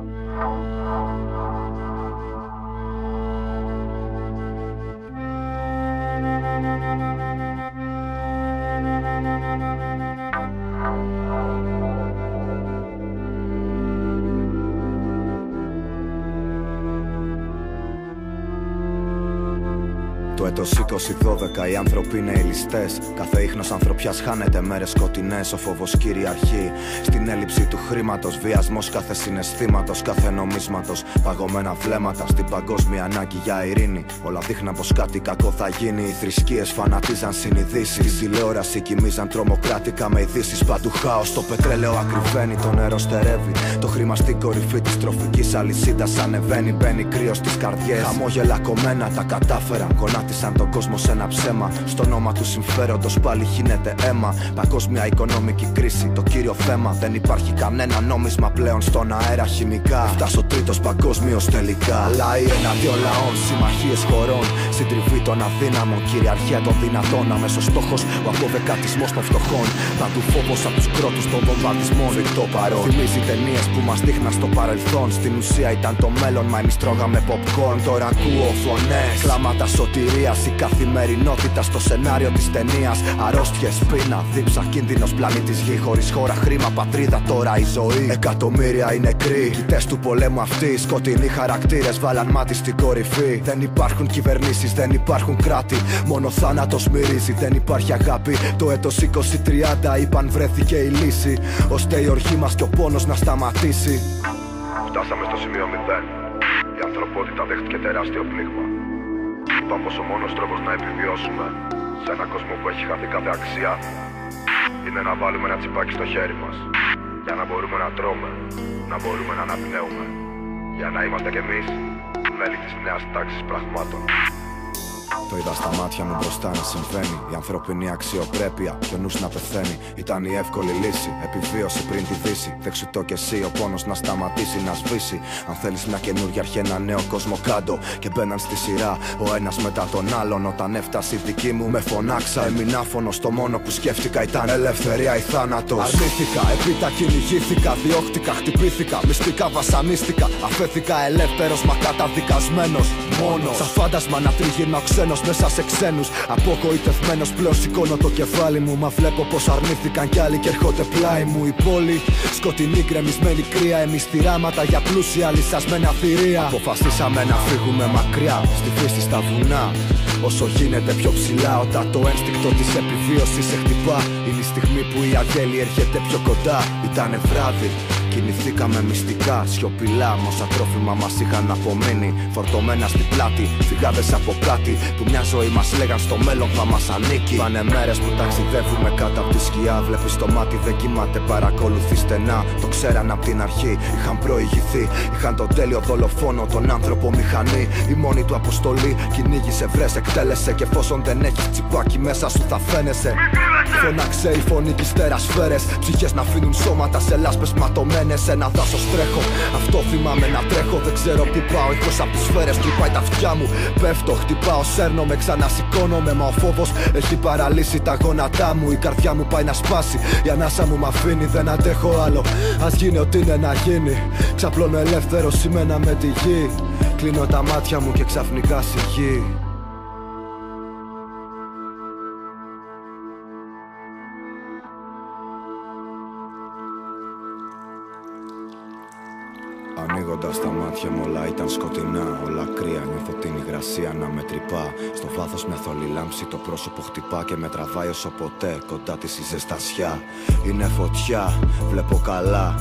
Música Το έτος 2012 οι άνθρωποι είναι οι ληστές Κάθε ίχνος ανθρωπιάς χάνεται μέρες σκοτεινές Ο φόβος κυριαρχεί. Στην έλλειψη του χρήματος Βιασμός κάθε συναισθήματος, κάθε νομίσματος. Παγωμένα βλέμματα στην παγκόσμια ανάγκη για ειρήνη. Όλα δείχναν πως κάτι κακό θα γίνει. Οι θρησκείες φανατίζαν συνειδήσεις. Στη τηλεόραση κοιμίζαν τρομοκράτικα με ειδήσεις. Παντού χάος Το πετρέλαιο ακριβένει, το νερό στερεύει. Το χρήμα στην κορυφή της τροφικής αλυσίδας ανεβαίνει Μπαίνει κρύος στις καρδιές. Χαμόγελα κομμένα τα κατάφεραν Γονάτισαν τον κόσμο σε ένα ψέμα. Στο όνομα του συμφέροντος πάλι χύνεται αίμα. Παγκόσμια οικονομική κρίση, το κύριο θέμα. Δεν υπάρχει κανένα νόμισμα πλέον στον αέρα χημικά. Φτάσω ο τρίτος παγκόσμιος τελικά. Λαοί εναντίον λαών, συμμαχίες χωρών. Συντριβή των αδύναμων, κυριαρχία των δυνατών. Αμέσως στόχος ο αποδεκατισμό των φτωχών. Παντού φόβος από τους κρότους των βομβαρδισμών. Φρικτό παρόν. Θυμίζει ταινίες που μας δείχναν στο παρελθόν. Στην ουσία ήταν το μέλλον, μα εμείς τρώγαμε popcorn. Τώρα ακούω φωνές. Κλάματα σωτηρίας, η καθημερινότητα στο σενάριο της ταινίας. Αρρώστιες, πείνα, δίψα, κίνδυνος πλανήτης γη. Χωρίς χώρα, χρήμα, πατρίδα, τώρα η ζωή. Εκατομμύρια είναι νεκροί. Κοιτές του πολέμου αυτοί, σκοτεινοί χαρακτήρες βάλαν μάτι στην κορυφή. Δεν υπάρχουν κυβερνήσεις, δεν υπάρχουν κράτη. Μόνο θάνατος μυρίζει, δεν υπάρχει αγάπη. Το έτος 2030 είπαν βρέθηκε η λύση. Ώστε η οργή μας και ο πόνος να σταματήσει. Φτάσαμε στο σημείο 0. Η ανθρωπότητα δέχτηκε τεράστιο πλήγμα. Είπαμε πως ο μόνος τρόπος να επιβιώσουμε σε έναν κόσμο που έχει χαθεί κάθε αξία είναι να βάλουμε ένα τσιπάκι στο χέρι μας για να μπορούμε να τρώμε, να μπορούμε να αναπνέουμε για να είμαστε κι εμείς μέλη της νέας τάξης πραγμάτων. Το είδα στα μάτια μου μπροστά να συμβαίνει. Η ανθρωπινή αξιοπρέπεια και ο νους να πεθαίνει. Ήταν η εύκολη λύση. Επιβίωση πριν τη δύση. Δέξου το κι εσύ ο πόνος να σταματήσει να σβήσει. Αν θέλεις μια καινούργια αρχή, ένα νέο κόσμο κάτω. Και μπαίναν στη σειρά ο ένας μετά τον άλλον. Όταν έφτασε η δική μου, με φωνάξα. Έμεινα φωνο. Το μόνο που σκέφτηκα ήταν ελευθερία ή θάνατος. Αρνήθηκα, επίτα κυνηγήθηκα. Διώχτηκα, χτυπήθηκα. Μυστικά βασανίστηκα. Αφέθηκα ελεύθερος μα καταδικασμένος. Μόνος. Σαν φάντασμα να τριγυρνάω ξένος μέσα σε ξένους. Απογοητευμένος πλέον σηκώνω το κεφάλι μου. Μα βλέπω πως αρνήθηκαν κι άλλοι και έρχονται πλάι μου. Η πόλη σκοτεινή, γκρεμισμένη κρύα. Εμεί θυράματα για πλούσια λυσασμένα θηρία. Αποφασίσαμε να φύγουμε μακριά, στη φύση στα βουνά. Όσο γίνεται πιο ψηλά, όταν το ένστικτο της επιβίωσης σε χτυπά. Είναι η στιγμή που η αγέλη έρχεται πιο κοντά. Ήτανε βράδυ, Κινηθήκαμε μυστικά, σιωπηλά. Μόσα τρόφιμα μας είχαν απομείνει. Φορτωμένα στην πλάτη, φυγάδες από κάτι που μια ζωή μας λέγαν στο μέλλον θα μας ανήκει. Πάνε μέρες που ταξιδεύουμε κάτω από τη σκιά. Βλέπεις το μάτι δεν κοιμάται, παρακολουθεί στενά. Το ξέραν από την αρχή, είχαν προηγηθεί. Είχαν τον τέλειο δολοφόνο, τον άνθρωπο μηχανή. Η μόνη του αποστολή κυνήγησε, βρες, εκτέλεσε. Και εφόσον δεν έχεις τσιπάκι μέσα σου θα φαίνεσαι. Φώναξε η φωνή της σφαίρε. Ψυχές να αφήνουν σώματα σε λάσπες ματωμένες. Σε ένα δάσος τρέχω. Αυτό θυμάμαι να τρέχω. Δεν ξέρω που πάω. Ήχο από τις σφαίρες χτυπάει τα αυτιά μου. Πέφτω, χτυπάω, σέρνομαι, ξανασηκώνομαι. Μα ο φόβος έχει παραλύσει τα γόνατά μου. Η καρδιά μου πάει να σπάσει. Η ανάσα μου μ' αφήνει, δεν αντέχω άλλο. Α γίνει ό,τι είναι να γίνει. Ξαπλώνω ελεύθερο σημαίνα με τη γη. Κλείνω τα μάτια μου και ξαφνικά σιγεί. Amen. Ανοίγοντας τα μάτια μου, όλα ήταν σκοτεινά. Όλα κρύα, νιώθω την υγρασία να με τρυπά. Στο βάθος μια θολή λάμψη, το πρόσωπο χτυπά και με τραβάει όσο ποτέ. Κοντά της η ζεστασιά. Είναι φωτιά, βλέπω καλά.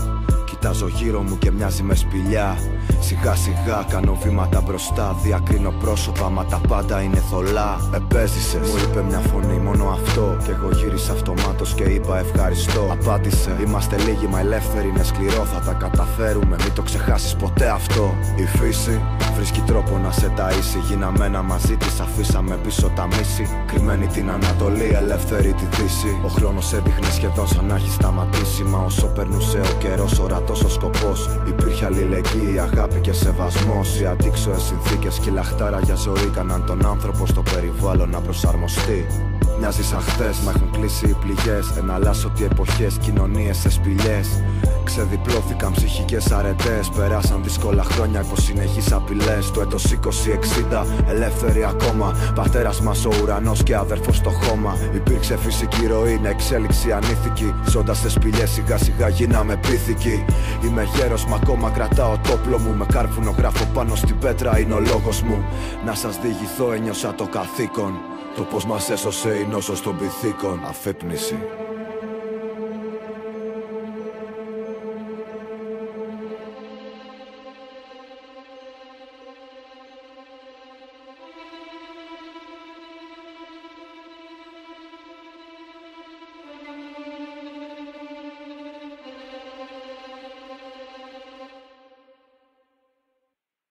Κοιτάζω γύρω μου και μοιάζει με σπηλιά. Σιγά σιγά κάνω βήματα μπροστά. Διακρίνω πρόσωπα, μα τα πάντα είναι θολά. Επέζησες, μου είπε μια φωνή, μόνο αυτό. Κι εγώ γύρισα αυτομάτως και είπα ευχαριστώ. Απάντησε, είμαστε λίγοι μα ελεύθεροι, είναι σκληρό. Θα τα καταφέρουμε, μην το ξεχάσεις ποτέ αυτό. Η φύση βρίσκει τρόπο να σε ταΐσει. Γίναμε ένα μαζί της, αφήσαμε πίσω τα μίση. Κρυμμένη την Ανατολή, ελεύθερη τη Δύση. Ο χρόνος έδειχνε σχεδόν σαν να έχει σταματήσει. Μα όσο περνούσε ο καιρός, ορατός ο σκοπός. Υπήρχε Υπάρχει αλληλεγγύη, αγάπη και σεβασμός. Οι αντίξωες συνθήκες και η λαχτάρα για ζωή κάναν τον άνθρωπο στο περιβάλλον να προσαρμοστεί. Μοιάζεις σαν χθε, μα έχουν κλείσει οι πληγές. Εναλλάσσονται οι εποχές, κοινωνίες σε σπηλιές. Ξεδιπλώθηκαν ψυχικές αρετές. Περάσαν δύσκολα χρόνια υπό συνεχείς απειλές. Το έτος 2060, ελεύθερη ακόμα. Πατέρας μας ο ουρανός και αδερφός στο χώμα. Υπήρξε φυσική ροή, είναι εξέλιξη ανήθικη. Ζώντας σε σπηλιές, σιγά σιγά γίναμε πίθηκοι. Είμαι γέρος, μα ακόμα κρατάω το όπλο μου. Με κάρφουνο γράφω πάνω στην πέτρα, είναι ο λόγος μου. Να σας διηγηθώ, ένιωσα το καθήκον. Το πως μας έσωσε η νόσος των πυθίκων Αφύπνιση